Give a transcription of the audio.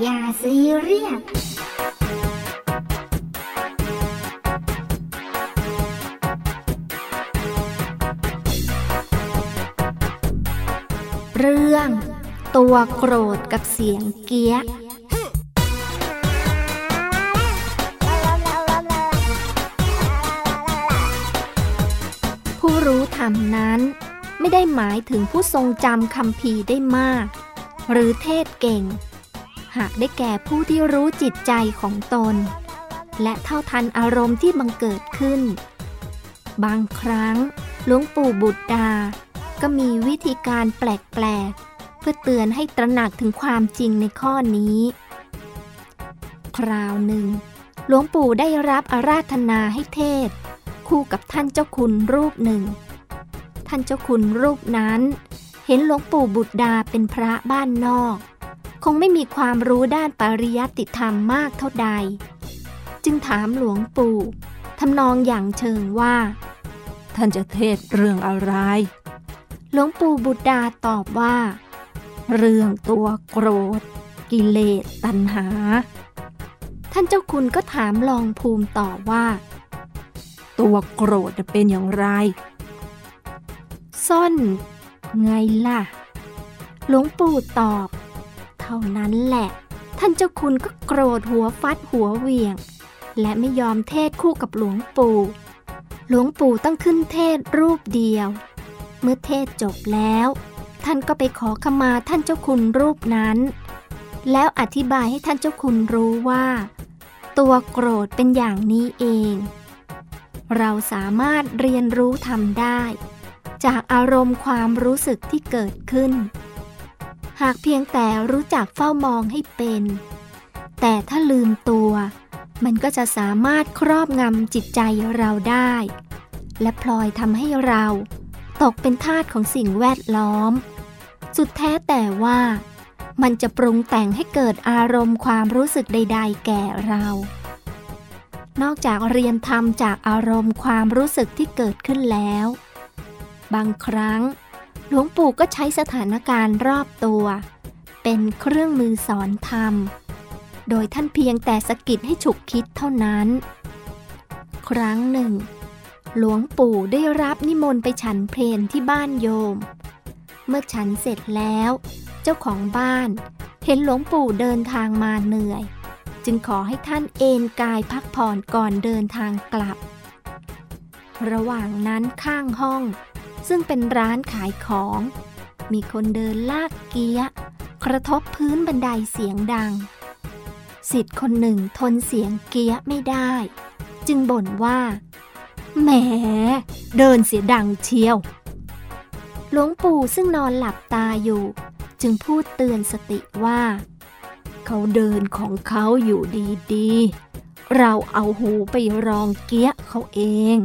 อย่าซีเรียสเรื่อง ตัวโกรธกับเสียงเกี้ยผู้รู้ธรรมนั้น ไม่ได้หมายถึงผู้ทรงจำคำพีได้มาก หรือเทศเก่ง หากได้แก่ผู้ที่รู้จิตใจของตน และเท่าทันอารมณ์ที่บังเกิดขึ้น บางครั้งหลวงปู่บุตรดา ก็มีวิธีการแปลกๆ เพื่อเตือนให้ตระหนักถึงความจริงในข้อนี้ คราวหนึ่ง หลวงปู่ได้รับอาราธนาให้เทศ คู่กับท่านเจ้าคุณรูปหนึ่ง ท่านเจ้าคุณรูปนั้น เห็นหลวงปู่บุตรดาเป็นพระบ้านนอก คงไม่มีความรู้ด้านปริยัติธรรมมากเท่าใด จึงถามหลวงปู่ทำนองอย่างเชิงว่า ท่านจะเทศเรื่องอะไร หลวงปู่บุตรดาตอบว่า เรื่องตัวโกรธ กิเลสตัณหา ท่านเจ้าคุณก็ถามลองภูมิต่อว่า ตัวโกรธเป็นอย่างไร ซ่อนไงล่ะ หลวงปู่ตอบเท่านั้นแหละ ท่านเจ้าคุณก็โกรธหัวฟัดหัวเวียง และไม่ยอมเทศคู่กับหลวงปู่ หลวงปู่ต้องขึ้นเทศรูปเดียว เมื่อเทศจบแล้ว ท่านก็ไปขอขมาท่านเจ้าคุณรูปนั้น แล้วอธิบายให้ท่านเจ้าคุณรู้ว่า ตัวโกรธเป็นอย่างนี้เอง เราสามารถเรียนรู้ทำได้ จากอารมณ์ความรู้สึกที่เกิดขึ้น หากเพียงแต่รู้จักเฝ้ามองให้เป็น แต่ถ้าลืมตัว มันก็จะสามารถครอบงำจิตใจเราได้ และพลอยทำให้เราตกเป็นทาสของสิ่งแวดล้อม สุดแท้แต่ว่ามันจะปรุงแต่งให้เกิดอารมณ์ความรู้สึกใด ๆ แก่เรา นอกจากเรียนทำจากอารมณ์ความรู้สึกที่เกิดขึ้นแล้ว บางครั้ง หลวงปู่ก็ใช้สถานการณ์รอบตัว เป็นเครื่องมือสอนธรรม โดยท่านเพียงแต่สกิดให้ฉุกคิดเท่านั้น ครั้งหนึ่ง หลวงปู่ได้รับนิมนต์ไปฉันเพลนที่บ้านโยม เมื่อฉันเสร็จแล้ว เจ้าของบ้าน เห็นหลวงปู่เดินทางมาเหนื่อย จึงขอให้ท่านเอนกายพักผ่อนก่อนเดินทางกลับ ระหว่างนั้นข้างห้อง ซึ่งเป็นร้านขายของ มีคนเดินลากเกียะกระทบพื้นบันไดเสียงดัง สิทธิ์คนหนึ่งทนเสียงเกียะไม่ได้ จึงบ่นว่าแหมเดินเสียดังเชียว หลวงปู่ซึ่งนอนหลับตาอยู่ จึงพูดเตือนสติว่า เขาเดินของเขาอยู่ดีๆ เราเอาหูไปรองเกี้ยเขาเอง